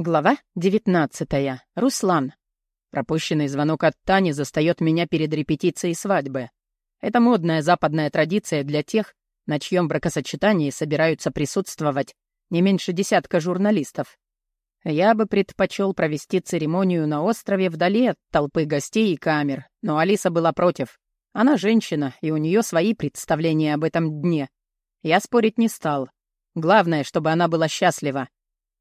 Глава 19. Руслан. Пропущенный звонок от Тани застаёт меня перед репетицией свадьбы. Это модная западная традиция для тех, на чьем бракосочетании собираются присутствовать не меньше десятка журналистов. Я бы предпочел провести церемонию на острове вдали от толпы гостей и камер, но Алиса была против. Она женщина, и у нее свои представления об этом дне. Я спорить не стал. Главное, чтобы она была счастлива.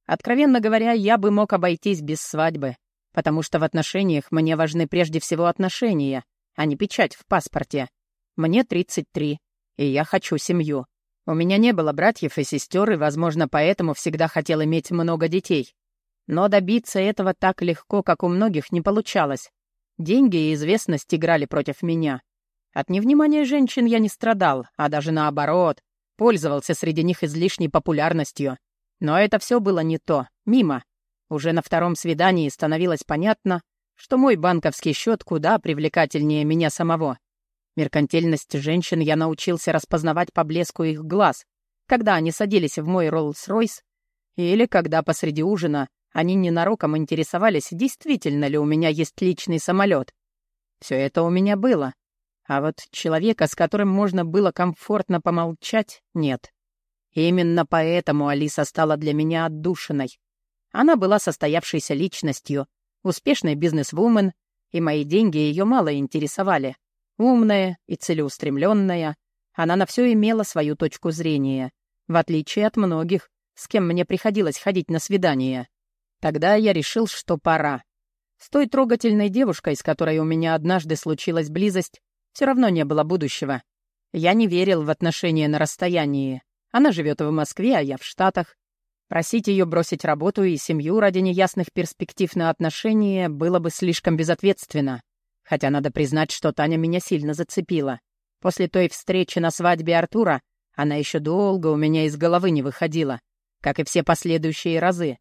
Откровенно говоря, я бы мог обойтись без свадьбы, потому что в отношениях мне важны прежде всего отношения, а не печать в паспорте. Мне 33, и я хочу семью. У меня не было братьев и сестер, и, возможно, поэтому всегда хотел иметь много детей. Но добиться этого так легко, как у многих, не получалось. Деньги и известность играли против меня. От невнимания женщин я не страдал, а даже наоборот, пользовался среди них излишней популярностью. Но это все было не то, мимо. Уже на втором свидании становилось понятно, что мой банковский счет куда привлекательнее меня самого. Меркантильность женщин я научился распознавать по блеску их глаз, когда они садились в мой Роллс-Ройс, или когда посреди ужина они ненароком интересовались, действительно ли у меня есть личный самолет. Все это у меня было. А вот человека, с которым можно было комфортно помолчать, нет. Именно поэтому Алиса стала для меня отдушиной. Она была состоявшейся личностью, успешной бизнес-вумен, и мои деньги ее мало интересовали. Умная и целеустремленная, она на все имела свою точку зрения, в отличие от многих, с кем мне приходилось ходить на свидания. Тогда я решил, что пора. С той трогательной девушкой, с которой у меня однажды случилась близость, все равно не было будущего. Я не верил в отношения на расстоянии. Она живет в Москве, а я в Штатах. Просить ее бросить работу и семью ради неясных перспектив на отношения было бы слишком безответственно. Хотя надо признать, что Таня меня сильно зацепила. После той встречи на свадьбе Артура она еще долго у меня из головы не выходила, как и все последующие разы.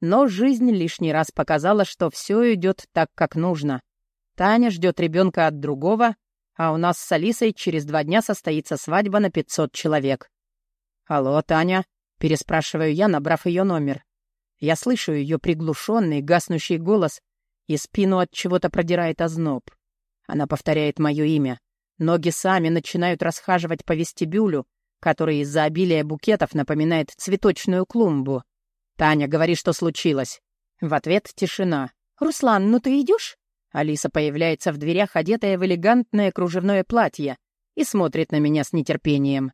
Но жизнь лишний раз показала, что все идет так, как нужно. Таня ждет ребенка от другого, а у нас с Алисой через два дня состоится свадьба на 500 человек. «Алло, Таня?» — переспрашиваю я, набрав ее номер. Я слышу ее приглушенный, гаснущий голос, и спину от чего-то продирает озноб. Она повторяет мое имя. Ноги сами начинают расхаживать по вестибюлю, который из-за обилия букетов напоминает цветочную клумбу. «Таня, говори, что случилось». В ответ тишина. «Руслан, ну ты идешь? Алиса появляется в дверях, одетая в элегантное кружевное платье, и смотрит на меня с нетерпением.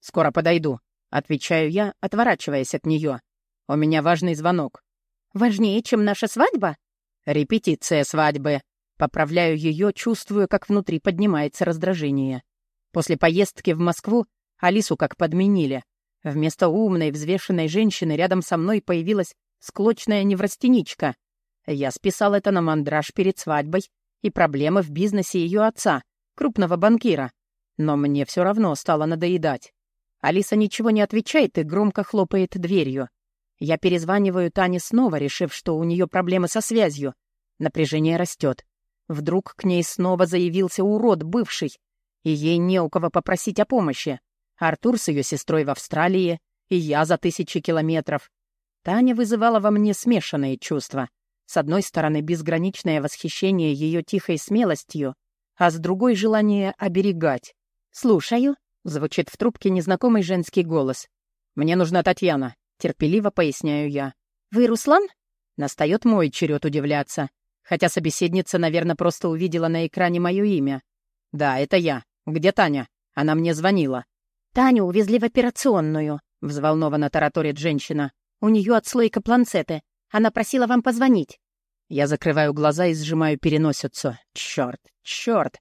«Скоро подойду», — отвечаю я, отворачиваясь от нее. «У меня важный звонок». «Важнее, чем наша свадьба?» «Репетиция свадьбы». Поправляю ее, чувствую, как внутри поднимается раздражение. После поездки в Москву Алису как подменили. Вместо умной, взвешенной женщины рядом со мной появилась склочная неврастеничка. Я списал это на мандраж перед свадьбой и проблемы в бизнесе ее отца, крупного банкира. Но мне все равно стало надоедать. Алиса ничего не отвечает и громко хлопает дверью. Я перезваниваю Тане снова, решив, что у нее проблемы со связью. Напряжение растет. Вдруг к ней снова заявился урод бывший, и ей не у кого попросить о помощи. Артур с ее сестрой в Австралии, и я за тысячи километров. Таня вызывала во мне смешанные чувства. С одной стороны, безграничное восхищение ее тихой смелостью, а с другой — желание оберегать. «Слушаю», Звучит в трубке незнакомый женский голос. «Мне нужна Татьяна», — терпеливо поясняю я. «Вы Руслан?» Настает мой черед удивляться. Хотя собеседница, наверное, просто увидела на экране мое имя. «Да, это я. Где Таня? Она мне звонила». «Таню увезли в операционную», — взволнованно тараторит женщина. «У нее отслойка планцеты. Она просила вам позвонить». Я закрываю глаза и сжимаю переносицу. Черт, черт.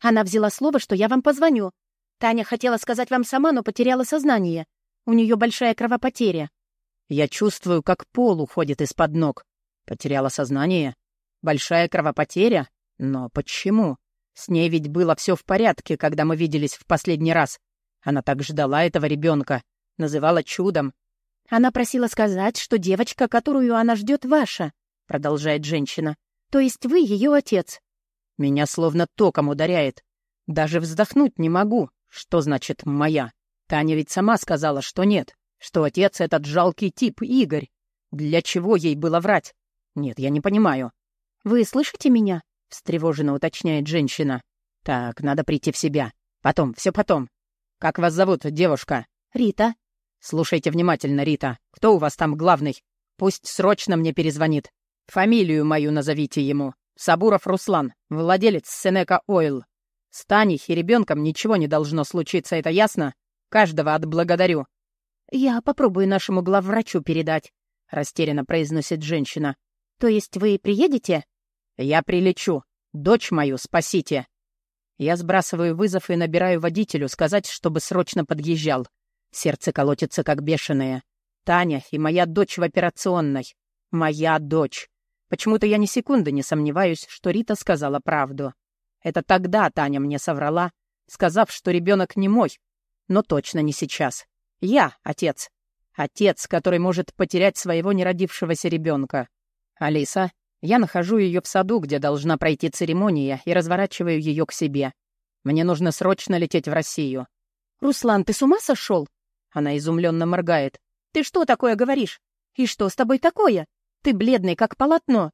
Она взяла слово, что я вам позвоню. Таня хотела сказать вам сама, но потеряла сознание. У нее большая кровопотеря. Я чувствую, как пол уходит из-под ног. Потеряла сознание? Большая кровопотеря? Но почему? С ней ведь было все в порядке, когда мы виделись в последний раз. Она так ждала этого ребенка, называла чудом. Она просила сказать, что девочка, которую она ждет, ваша, продолжает женщина. То есть вы ее отец. Меня словно током ударяет. Даже вздохнуть не могу. Что значит «моя»? Таня ведь сама сказала, что нет, что отец этот жалкий тип Игорь. Для чего ей было врать? Нет, я не понимаю. «Вы слышите меня?» — встревоженно уточняет женщина. «Так, надо прийти в себя. Потом, все потом. Как вас зовут, девушка?» «Рита». «Слушайте внимательно, Рита. Кто у вас там главный? Пусть срочно мне перезвонит. Фамилию мою назовите ему. Сабуров Руслан, владелец Сенека Ойл. С Таней и ребенком ничего не должно случиться, это ясно? Каждого отблагодарю». «Я попробую нашему главврачу передать», — растерянно произносит женщина. «То есть вы приедете?» «Я прилечу. Дочь мою спасите». Я сбрасываю вызов и набираю водителю сказать, чтобы срочно подъезжал. Сердце колотится, как бешеное. Таня и моя дочь в операционной. Моя дочь. Почему-то я ни секунды не сомневаюсь, что Рита сказала правду. Это тогда Таня мне соврала, сказав, что ребенок не мой. Но точно не сейчас. Я отец. Отец, который может потерять своего неродившегося ребенка. Алиса, я нахожу ее в саду, где должна пройти церемония, и разворачиваю ее к себе. Мне нужно срочно лететь в Россию. «Руслан, ты с ума сошел? Она изумленно моргает. «Ты что такое говоришь? И что с тобой такое? Ты бледный, как полотно».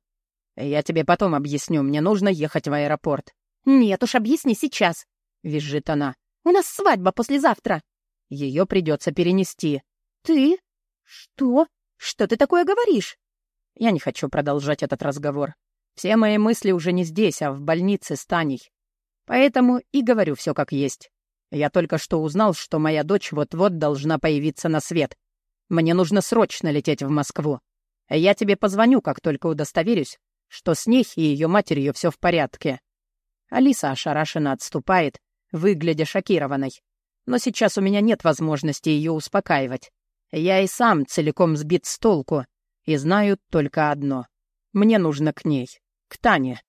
«Я тебе потом объясню. Мне нужно ехать в аэропорт». «Нет уж, объясни сейчас», — визжит она. «У нас свадьба послезавтра». Ее придется перенести. «Ты? Что? Что ты такое говоришь?» Я не хочу продолжать этот разговор. Все мои мысли уже не здесь, а в больнице с Таней. Поэтому и говорю все как есть. Я только что узнал, что моя дочь вот-вот должна появиться на свет. Мне нужно срочно лететь в Москву. Я тебе позвоню, как только удостоверюсь, что с ней и ее матерью все в порядке. Алиса ошарашенно отступает, выглядя шокированной. Но сейчас у меня нет возможности ее успокаивать. Я и сам целиком сбит с толку, и знаю только одно. Мне нужно к ней, к Тане.